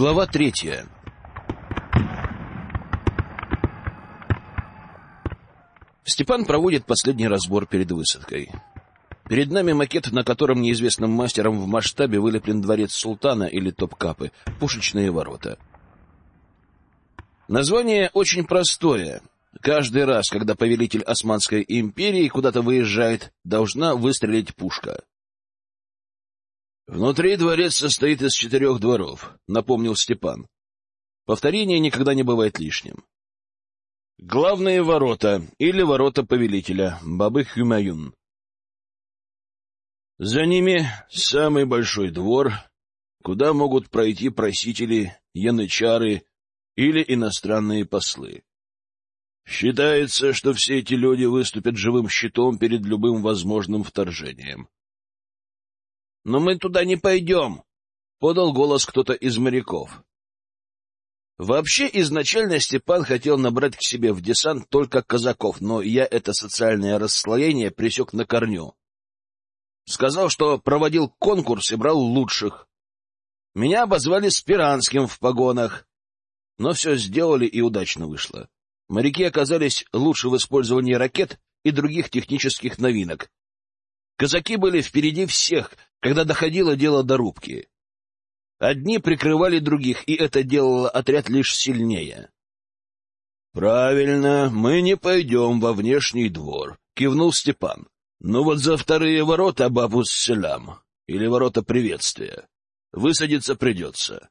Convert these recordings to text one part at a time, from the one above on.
Глава третья. Степан проводит последний разбор перед высадкой. Перед нами макет, на котором неизвестным мастером в масштабе вылеплен дворец султана или топкапы, пушечные ворота. Название очень простое. Каждый раз, когда повелитель Османской империи куда-то выезжает, должна выстрелить пушка. «Внутри дворец состоит из четырех дворов», — напомнил Степан. Повторение никогда не бывает лишним. Главные ворота или ворота повелителя, Бабы Хюмаюн. За ними самый большой двор, куда могут пройти просители, янычары или иностранные послы. Считается, что все эти люди выступят живым щитом перед любым возможным вторжением. — Но мы туда не пойдем, — подал голос кто-то из моряков. Вообще, изначально Степан хотел набрать к себе в десант только казаков, но я это социальное расслоение пресек на корню. Сказал, что проводил конкурс и брал лучших. Меня обозвали Спиранским в погонах, но все сделали и удачно вышло. Моряки оказались лучше в использовании ракет и других технических новинок. Казаки были впереди всех, когда доходило дело до рубки. Одни прикрывали других, и это делало отряд лишь сильнее. — Правильно, мы не пойдем во внешний двор, — кивнул Степан. — Но вот за вторые ворота Бабус-Селям, или ворота приветствия, высадиться придется.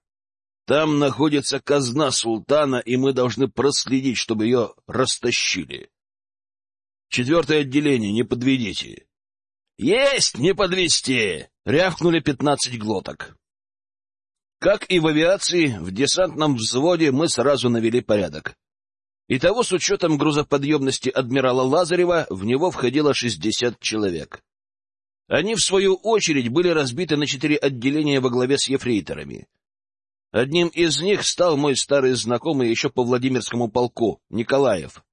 Там находится казна султана, и мы должны проследить, чтобы ее растащили. Четвертое отделение, не подведите. — Есть, не подвести! — рявкнули пятнадцать глоток. Как и в авиации, в десантном взводе мы сразу навели порядок. Итого, с учетом грузоподъемности адмирала Лазарева, в него входило 60 человек. Они, в свою очередь, были разбиты на четыре отделения во главе с ефрейторами. Одним из них стал мой старый знакомый еще по Владимирскому полку, Николаев.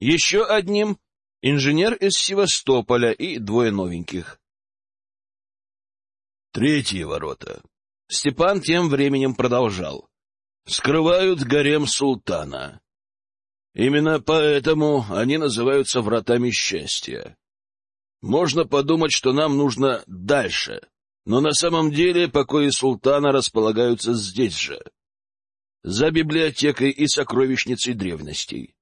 Еще одним — инженер из Севастополя и двое новеньких. Третьи ворота Степан тем временем продолжал. «Скрывают гарем султана. Именно поэтому они называются вратами счастья. Можно подумать, что нам нужно дальше, но на самом деле покои султана располагаются здесь же, за библиотекой и сокровищницей древностей.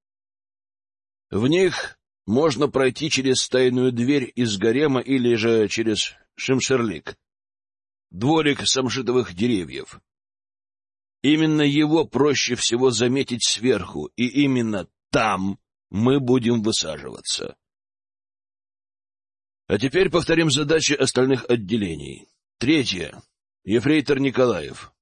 В них можно пройти через тайную дверь из гарема или же через Шимшерлик дворик самшитовых деревьев. Именно его проще всего заметить сверху, и именно там мы будем высаживаться. А теперь повторим задачи остальных отделений. Третье. Ефрейтор Николаев.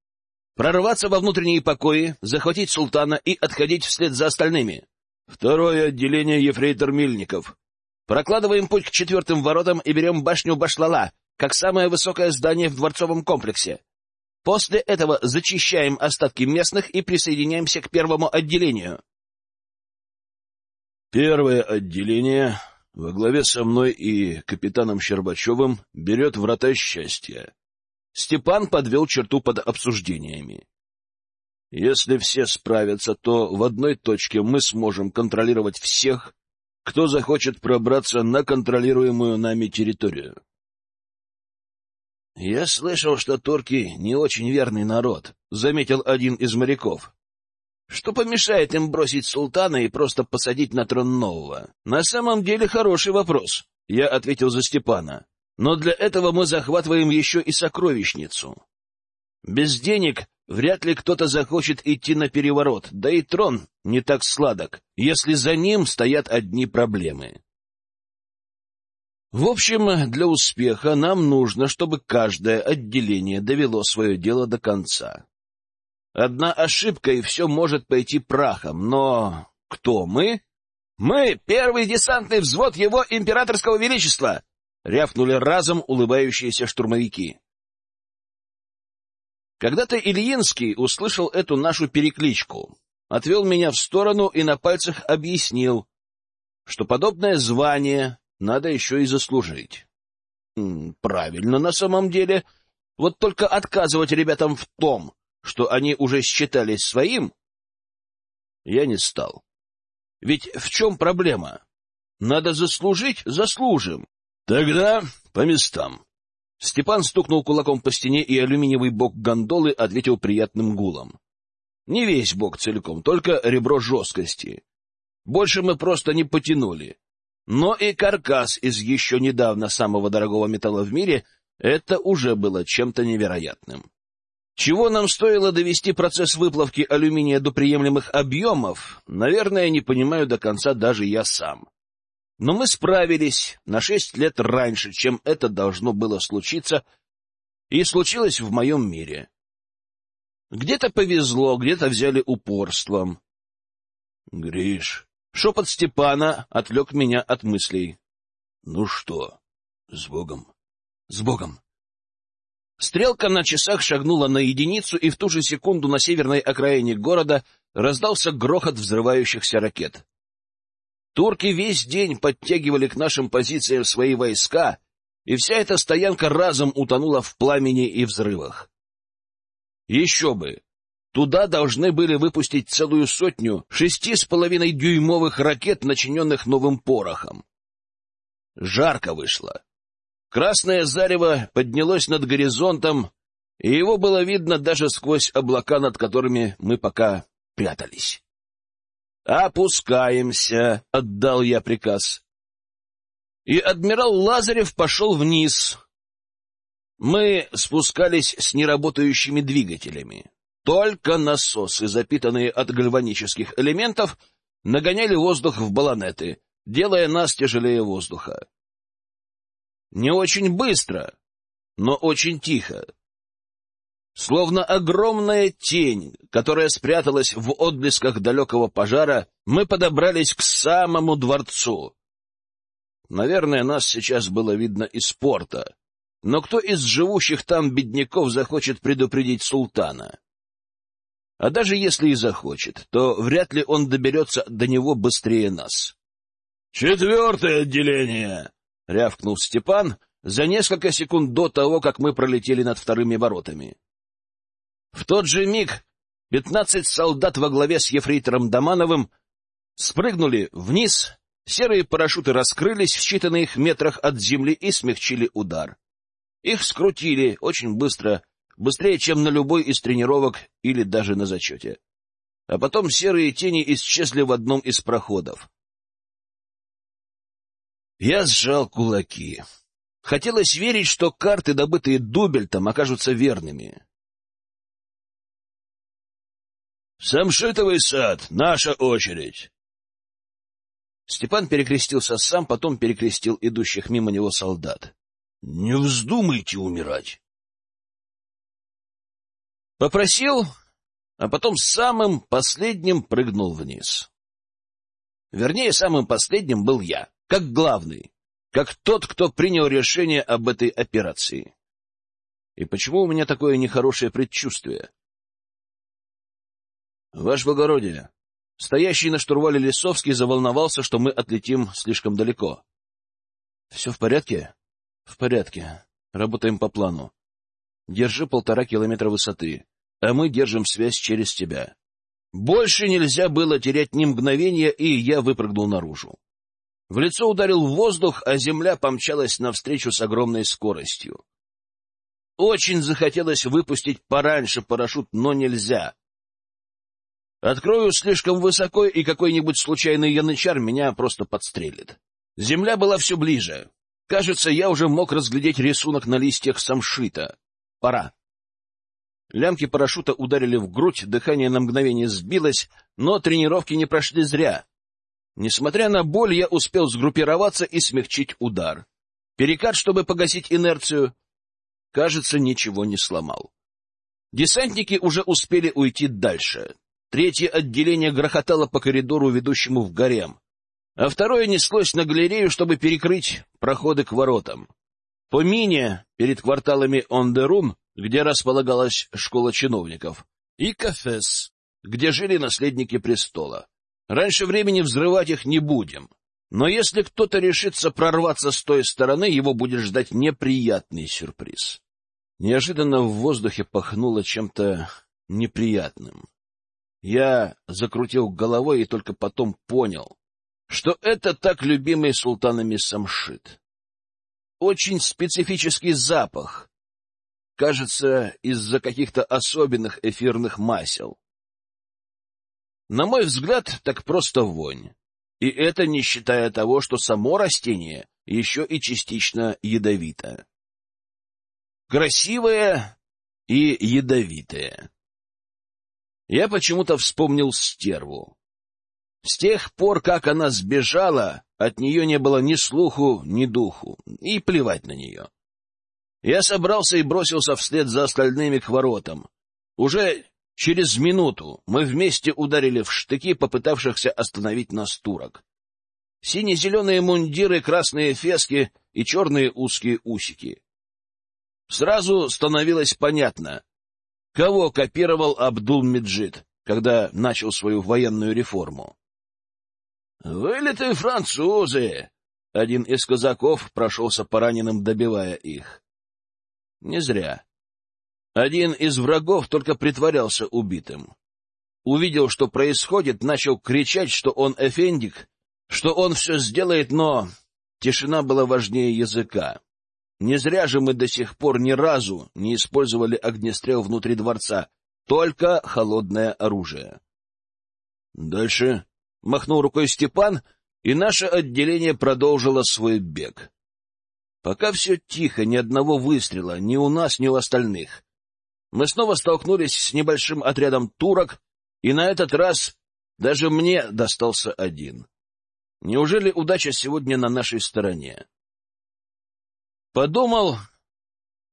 Прорваться во внутренние покои, захватить султана и отходить вслед за остальными. Второе отделение Ефрейтор Мильников. Прокладываем путь к четвертым воротам и берем башню Башлала, как самое высокое здание в дворцовом комплексе. После этого зачищаем остатки местных и присоединяемся к первому отделению. Первое отделение во главе со мной и капитаном Щербачевым берет врата счастья. Степан подвел черту под обсуждениями. Если все справятся, то в одной точке мы сможем контролировать всех, кто захочет пробраться на контролируемую нами территорию. — Я слышал, что турки не очень верный народ, — заметил один из моряков. — Что помешает им бросить султана и просто посадить на трон нового? — На самом деле хороший вопрос, — я ответил за Степана. — Но для этого мы захватываем еще и сокровищницу. Без денег вряд ли кто-то захочет идти на переворот, да и трон не так сладок, если за ним стоят одни проблемы. В общем, для успеха нам нужно, чтобы каждое отделение довело свое дело до конца. Одна ошибка, и все может пойти прахом, но кто мы? Мы — первый десантный взвод его императорского величества! — рявкнули разом улыбающиеся штурмовики. Когда-то Ильинский услышал эту нашу перекличку, отвел меня в сторону и на пальцах объяснил, что подобное звание надо еще и заслужить. Правильно на самом деле. Вот только отказывать ребятам в том, что они уже считались своим, я не стал. Ведь в чем проблема? Надо заслужить — заслужим. Тогда по местам. Степан стукнул кулаком по стене, и алюминиевый бок гондолы ответил приятным гулом. Не весь бок целиком, только ребро жесткости. Больше мы просто не потянули. Но и каркас из еще недавно самого дорогого металла в мире — это уже было чем-то невероятным. Чего нам стоило довести процесс выплавки алюминия до приемлемых объемов, наверное, не понимаю до конца даже я сам. Но мы справились на шесть лет раньше, чем это должно было случиться, и случилось в моем мире. Где-то повезло, где-то взяли упорством. — Гриш, шепот Степана отвлек меня от мыслей. — Ну что, с Богом? — С Богом. Стрелка на часах шагнула на единицу, и в ту же секунду на северной окраине города раздался грохот взрывающихся ракет. Турки весь день подтягивали к нашим позициям свои войска, и вся эта стоянка разом утонула в пламени и взрывах. Еще бы! Туда должны были выпустить целую сотню шести с половиной дюймовых ракет, начиненных новым порохом. Жарко вышло. Красное зарево поднялось над горизонтом, и его было видно даже сквозь облака, над которыми мы пока прятались. «Опускаемся», — отдал я приказ. И адмирал Лазарев пошел вниз. Мы спускались с неработающими двигателями. Только насосы, запитанные от гальванических элементов, нагоняли воздух в баллонеты, делая нас тяжелее воздуха. Не очень быстро, но очень тихо. Словно огромная тень, которая спряталась в отблесках далекого пожара, мы подобрались к самому дворцу. Наверное, нас сейчас было видно из порта, но кто из живущих там бедняков захочет предупредить султана? А даже если и захочет, то вряд ли он доберется до него быстрее нас. — Четвертое отделение! — рявкнул Степан за несколько секунд до того, как мы пролетели над вторыми воротами. В тот же миг пятнадцать солдат во главе с ефрейтором Домановым спрыгнули вниз, серые парашюты раскрылись в считанных метрах от земли и смягчили удар. Их скрутили очень быстро, быстрее, чем на любой из тренировок или даже на зачете. А потом серые тени исчезли в одном из проходов. Я сжал кулаки. Хотелось верить, что карты, добытые Дубельтом, окажутся верными. «Самшитовый сад, наша очередь!» Степан перекрестился сам, потом перекрестил идущих мимо него солдат. «Не вздумайте умирать!» Попросил, а потом самым последним прыгнул вниз. Вернее, самым последним был я как главный, как тот, кто принял решение об этой операции. И почему у меня такое нехорошее предчувствие? Ваше благородие, стоящий на штурвале Лисовский заволновался, что мы отлетим слишком далеко. — Все в порядке? — В порядке. Работаем по плану. Держи полтора километра высоты, а мы держим связь через тебя. Больше нельзя было терять ни мгновения, и я выпрыгнул наружу. В лицо ударил воздух, а земля помчалась навстречу с огромной скоростью. Очень захотелось выпустить пораньше парашют, но нельзя. Открою слишком высоко, и какой-нибудь случайный янычар меня просто подстрелит. Земля была все ближе. Кажется, я уже мог разглядеть рисунок на листьях самшита. Пора. Лямки парашюта ударили в грудь, дыхание на мгновение сбилось, но тренировки не прошли зря. Несмотря на боль, я успел сгруппироваться и смягчить удар. Перекат, чтобы погасить инерцию. Кажется, ничего не сломал. Десантники уже успели уйти дальше. Третье отделение грохотало по коридору, ведущему в гарем, а второе неслось на галерею, чтобы перекрыть проходы к воротам. По мине перед кварталами Ондерун, где располагалась школа чиновников, и кафес, где жили наследники престола. Раньше времени взрывать их не будем. Но если кто-то решится прорваться с той стороны, его будет ждать неприятный сюрприз. Неожиданно в воздухе пахнуло чем-то неприятным. Я закрутил головой и только потом понял, что это так любимый султанами самшит. Очень специфический запах. Кажется, из-за каких-то особенных эфирных масел. На мой взгляд, так просто вонь. И это не считая того, что само растение еще и частично ядовито. Красивое и ядовитое. Я почему-то вспомнил стерву. С тех пор, как она сбежала, от нее не было ни слуху, ни духу, и плевать на нее. Я собрался и бросился вслед за остальными к воротам. Уже через минуту мы вместе ударили в штыки попытавшихся остановить нас турок. Сине-зеленые мундиры, красные фески и черные узкие усики. Сразу становилось понятно, кого копировал Абдул-Меджид, когда начал свою военную реформу. «Вылитые французы!» Один из казаков прошелся по раненым, добивая их. Не зря. Один из врагов только притворялся убитым. Увидел, что происходит, начал кричать, что он эфендик, что он все сделает, но тишина была важнее языка. Не зря же мы до сих пор ни разу не использовали огнестрел внутри дворца, только холодное оружие. Дальше махнул рукой Степан, и наше отделение продолжило свой бег. Пока все тихо, ни одного выстрела, ни у нас, ни у остальных. Мы снова столкнулись с небольшим отрядом турок, и на этот раз даже мне достался один. Неужели удача сегодня на нашей стороне? Подумал,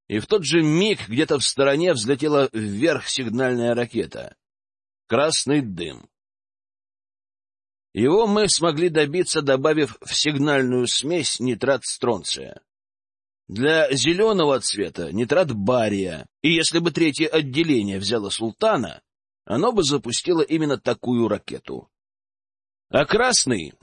и в тот же миг где-то в стороне взлетела вверх сигнальная ракета. Красный дым. Его мы смогли добиться, добавив в сигнальную смесь нитрат стронция. Для зеленого цвета нитрат бария, и если бы третье отделение взяло султана, оно бы запустило именно такую ракету. А красный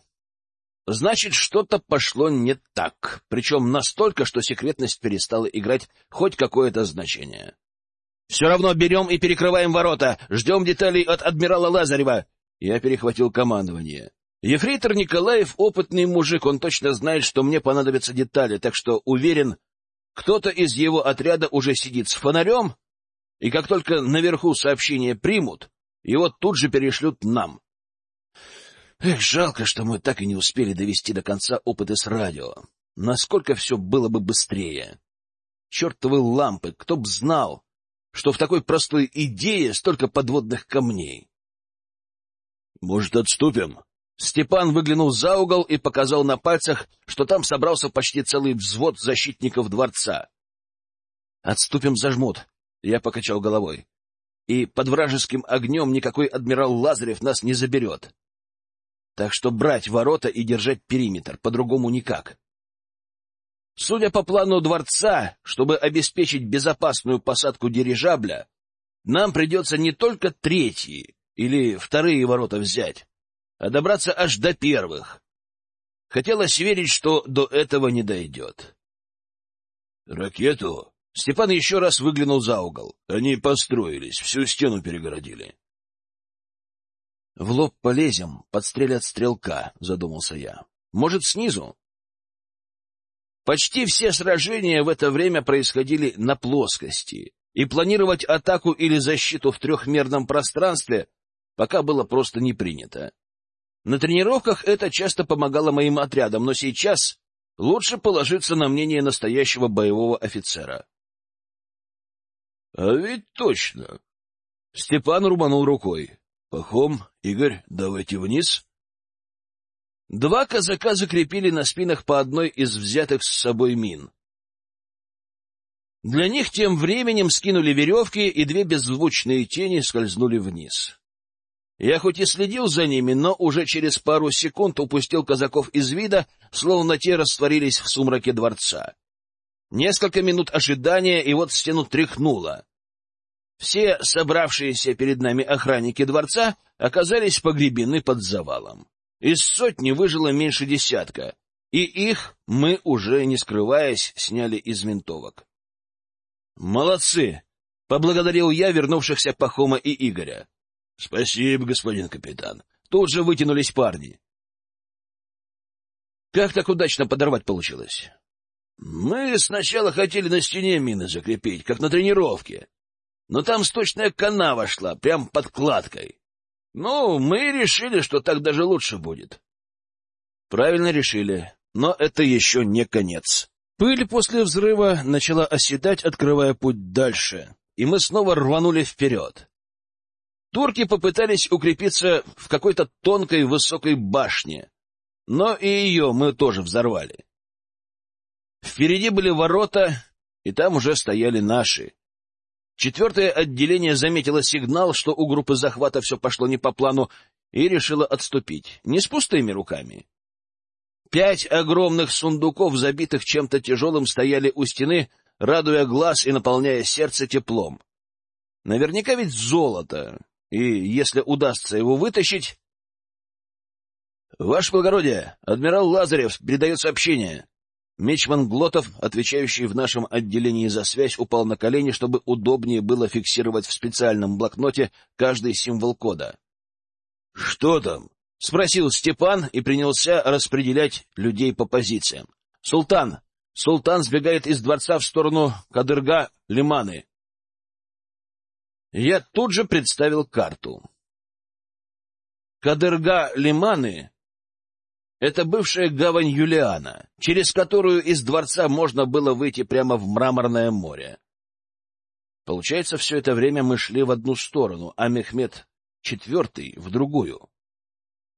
Значит, что-то пошло не так, причем настолько, что секретность перестала играть хоть какое-то значение. — Все равно берем и перекрываем ворота, ждем деталей от адмирала Лазарева. Я перехватил командование. Ефрейтор Николаев — опытный мужик, он точно знает, что мне понадобятся детали, так что уверен, кто-то из его отряда уже сидит с фонарем, и как только наверху сообщение примут, его тут же перешлют нам. Эх, жалко, что мы так и не успели довести до конца опыты с радио. Насколько все было бы быстрее. Чертовы лампы, кто б знал, что в такой простой идее столько подводных камней. — Может, отступим? Степан выглянул за угол и показал на пальцах, что там собрался почти целый взвод защитников дворца. — Отступим зажмут, — я покачал головой. — И под вражеским огнем никакой адмирал Лазарев нас не заберет. Так что брать ворота и держать периметр, по-другому никак. Судя по плану дворца, чтобы обеспечить безопасную посадку дирижабля, нам придется не только третьи или вторые ворота взять, а добраться аж до первых. Хотелось верить, что до этого не дойдет. «Ракету?» Степан еще раз выглянул за угол. Они построились, всю стену перегородили. В лоб полезем, подстрелят стрелка, — задумался я. Может, снизу? Почти все сражения в это время происходили на плоскости, и планировать атаку или защиту в трехмерном пространстве пока было просто не принято. На тренировках это часто помогало моим отрядам, но сейчас лучше положиться на мнение настоящего боевого офицера. — А ведь точно! Степан рубанул рукой. — Пахом, Игорь, давайте вниз. Два казака закрепили на спинах по одной из взятых с собой мин. Для них тем временем скинули веревки, и две беззвучные тени скользнули вниз. Я хоть и следил за ними, но уже через пару секунд упустил казаков из вида, словно те растворились в сумраке дворца. Несколько минут ожидания, и вот стену тряхнуло. Все собравшиеся перед нами охранники дворца оказались погребены под завалом. Из сотни выжило меньше десятка, и их мы, уже не скрываясь, сняли из винтовок. Молодцы! Поблагодарил я вернувшихся Пахома и Игоря. — Спасибо, господин капитан. Тут же вытянулись парни. Как так удачно подорвать получилось? Мы сначала хотели на стене мины закрепить, как на тренировке. Но там сточная канава шла, прям под кладкой. Ну, мы решили, что так даже лучше будет. Правильно решили, но это еще не конец. Пыль после взрыва начала оседать, открывая путь дальше, и мы снова рванули вперед. Турки попытались укрепиться в какой-то тонкой высокой башне, но и ее мы тоже взорвали. Впереди были ворота, и там уже стояли наши. Четвертое отделение заметило сигнал, что у группы захвата все пошло не по плану, и решило отступить, не с пустыми руками. Пять огромных сундуков, забитых чем-то тяжелым, стояли у стены, радуя глаз и наполняя сердце теплом. Наверняка ведь золото, и если удастся его вытащить... — Ваше благородие, адмирал Лазарев передает сообщение. Мечман Глотов, отвечающий в нашем отделении за связь, упал на колени, чтобы удобнее было фиксировать в специальном блокноте каждый символ кода. — Что там? — спросил Степан и принялся распределять людей по позициям. — Султан! Султан сбегает из дворца в сторону Кадырга-Лиманы. Я тут же представил карту. Кадырга-Лиманы — это бывшая гавань Юлиана, через которую из дворца можно было выйти прямо в Мраморное море. Получается, все это время мы шли в одну сторону, а Мехмед IV — в другую.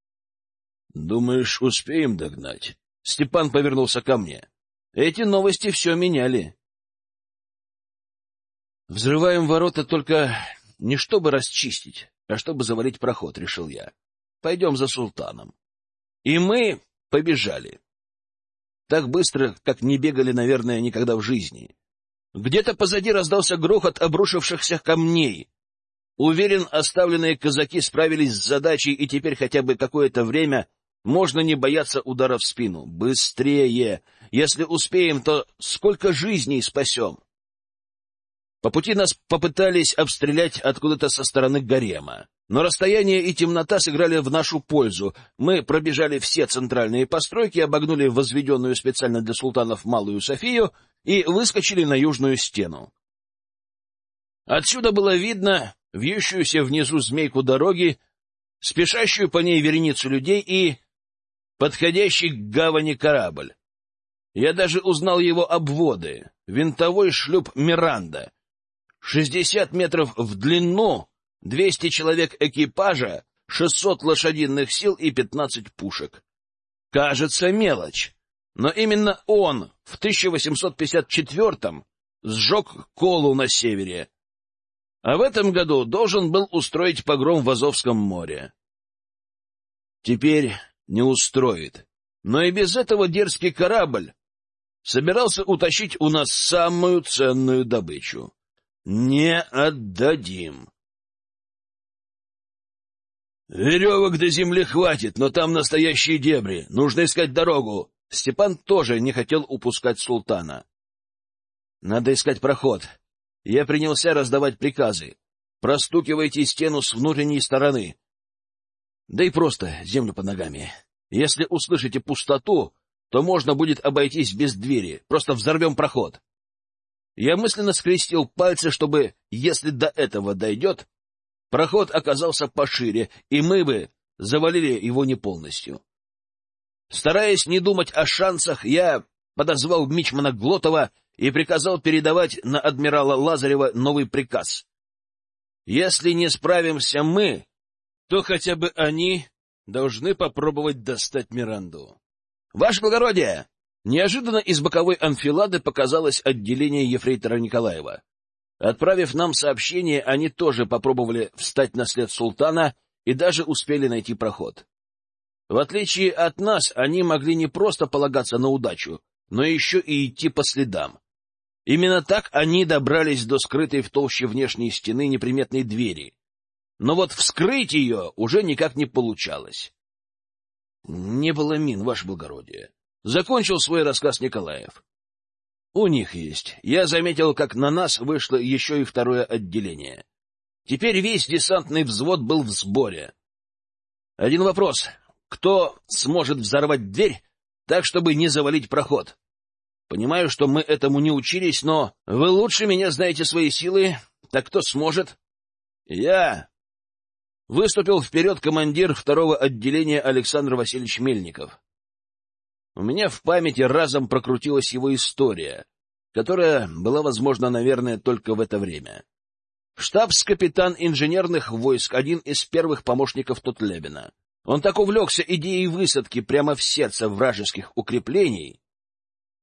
— Думаешь, успеем догнать? Степан повернулся ко мне. Эти новости все меняли. Взрываем ворота только не чтобы расчистить, а чтобы завалить проход, решил я. Пойдем за султаном. И мы побежали. Так быстро, как не бегали, наверное, никогда в жизни. Где-то позади раздался грохот обрушившихся камней. Уверен, оставленные казаки справились с задачей, и теперь хотя бы какое-то время можно не бояться удара в спину. Быстрее! Если успеем, то сколько жизней спасем? По пути нас попытались обстрелять откуда-то со стороны гарема. Но расстояние и темнота сыграли в нашу пользу. Мы пробежали все центральные постройки, обогнули возведенную специально для султанов Малую Софию и выскочили на южную стену. Отсюда было видно вьющуюся внизу змейку дороги, спешащую по ней вереницу людей и подходящий к гавани корабль. Я даже узнал его обводы. Винтовой шлюп «Миранда». Шестьдесят метров в длину, двести человек экипажа, шестьсот лошадиных сил и пятнадцать пушек. Кажется, мелочь. Но именно он в 1854-м сжег Колу на севере, а в этом году должен был устроить погром в Азовском море. Теперь не устроит. Но и без этого дерзкий корабль собирался утащить у нас самую ценную добычу. Не отдадим. Веревок до земли хватит, но там настоящие дебри. Нужно искать дорогу. Степан тоже не хотел упускать султана. Надо искать проход. Я принялся раздавать приказы. Простукивайте стену с внутренней стороны. Да и просто землю под ногами. Если услышите пустоту, то можно будет обойтись без двери. Просто взорвем проход. Я мысленно скрестил пальцы, чтобы, если до этого дойдет, проход оказался пошире, и мы бы завалили его не полностью. Стараясь не думать о шансах, я подозвал Мичмана Глотова и приказал передавать на адмирала Лазарева новый приказ. Если не справимся мы, то хотя бы они должны попробовать достать Миранду. — Ваше благородие! Неожиданно из боковой анфилады показалось отделение ефрейтора Николаева. Отправив нам сообщение, они тоже попробовали встать на след султана и даже успели найти проход. В отличие от нас, они могли не просто полагаться на удачу, но еще и идти по следам. Именно так они добрались до скрытой в толще внешней стены неприметной двери. Но вот вскрыть ее уже никак не получалось. — Не было мин, ваше благородие. Закончил свой рассказ Николаев. У них есть. Я заметил, как на нас вышло еще и второе отделение. Теперь весь десантный взвод был в сборе. Один вопрос. Кто сможет взорвать дверь так, чтобы не завалить проход? Понимаю, что мы этому не учились, но вы лучше меня знаете свои силы. Так кто сможет? Я. Выступил вперед командир второго отделения Александр Васильевич Мельников. У меня в памяти разом прокрутилась его история, которая была возможна, наверное, только в это время. Штабс-капитан инженерных войск, один из первых помощников Тутлебина. Он так увлекся идеей высадки прямо в сердце вражеских укреплений,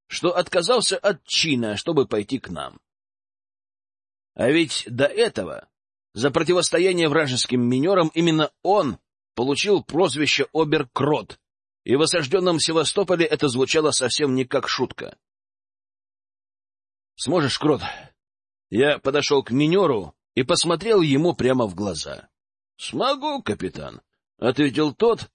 что отказался от чина, чтобы пойти к нам. А ведь до этого, за противостояние вражеским минерам, именно он получил прозвище Обер-Крот, и в осажденном Севастополе это звучало совсем не как шутка. «Сможешь, Крот?» Я подошел к минеру и посмотрел ему прямо в глаза. — Смогу, капитан, — ответил тот,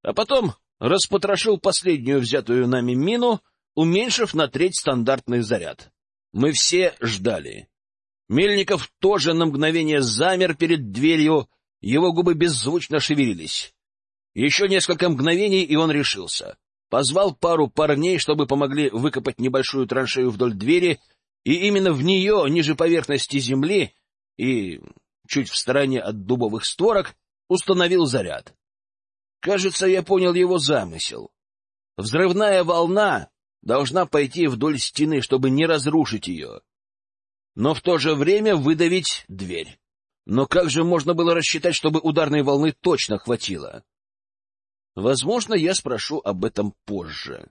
а потом распотрошил последнюю взятую нами мину, уменьшив на треть стандартный заряд. Мы все ждали. Мельников тоже на мгновение замер перед дверью, его губы беззвучно шевелились. Еще несколько мгновений, и он решился. Позвал пару парней, чтобы помогли выкопать небольшую траншею вдоль двери, и именно в нее, ниже поверхности земли, и, чуть в стороне от дубовых створок, установил заряд. Кажется, я понял его замысел. Взрывная волна должна пойти вдоль стены, чтобы не разрушить ее, но в то же время выдавить дверь. Но как же можно было рассчитать, чтобы ударной волны точно хватило? Возможно, я спрошу об этом позже.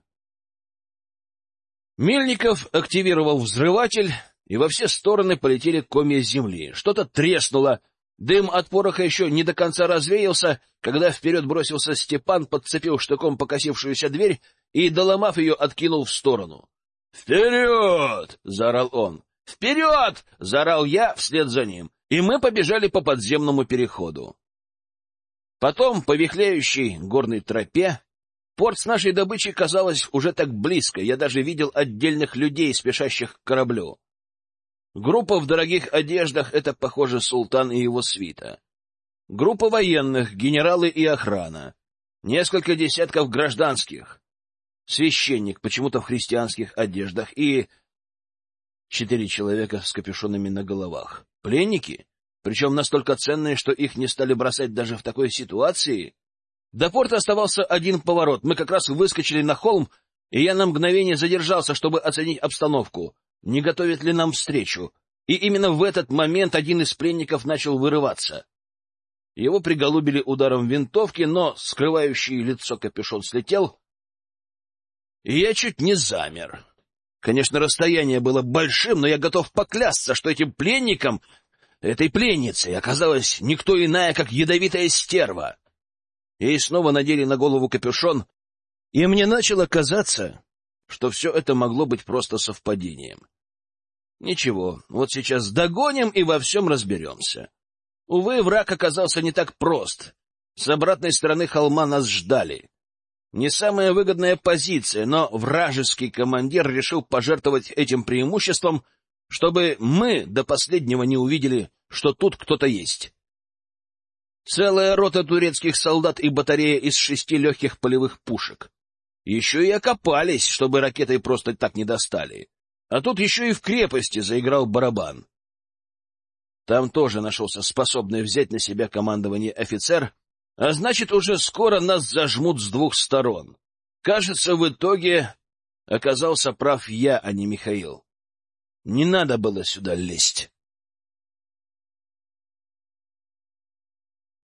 Мельников активировал взрыватель, и во все стороны полетели комья земли. Что-то треснуло. Дым от пороха еще не до конца развеялся, когда вперед бросился Степан, подцепил штыком покосившуюся дверь и, доломав ее, откинул в сторону. «Вперед!» — заорал он. «Вперед!» — заорал я вслед за ним, и мы побежали по подземному переходу. Потом, по вихляющей горной тропе, порт с нашей добычей казалось уже так близко, я даже видел отдельных людей, спешащих к кораблю. Группа в дорогих одеждах — это, похоже, султан и его свита. Группа военных, генералы и охрана. Несколько десятков гражданских. Священник, почему-то в христианских одеждах, и... Четыре человека с капюшонами на головах. Пленники? Причем настолько ценные, что их не стали бросать даже в такой ситуации. До порта оставался один поворот. Мы как раз выскочили на холм, и я на мгновение задержался, чтобы оценить обстановку не готовит ли нам встречу, и именно в этот момент один из пленников начал вырываться. Его приголубили ударом винтовки, но скрывающий лицо капюшон слетел, и я чуть не замер. Конечно, расстояние было большим, но я готов поклясться, что этим пленником, этой пленницей, оказалась никто иная, как ядовитая стерва. Ей снова надели на голову капюшон, и мне начало казаться, что все это могло быть просто совпадением. Ничего, вот сейчас догоним и во всем разберемся. Увы, враг оказался не так прост. С обратной стороны холма нас ждали. Не самая выгодная позиция, но вражеский командир решил пожертвовать этим преимуществом, чтобы мы до последнего не увидели, что тут кто-то есть. Целая рота турецких солдат и батарея из шести легких полевых пушек. Еще и окопались, чтобы ракетой просто так не достали. А тут еще и в крепости заиграл барабан. Там тоже нашелся способный взять на себя командование офицер, а значит, уже скоро нас зажмут с двух сторон. Кажется, в итоге оказался прав я, а не Михаил. Не надо было сюда лезть.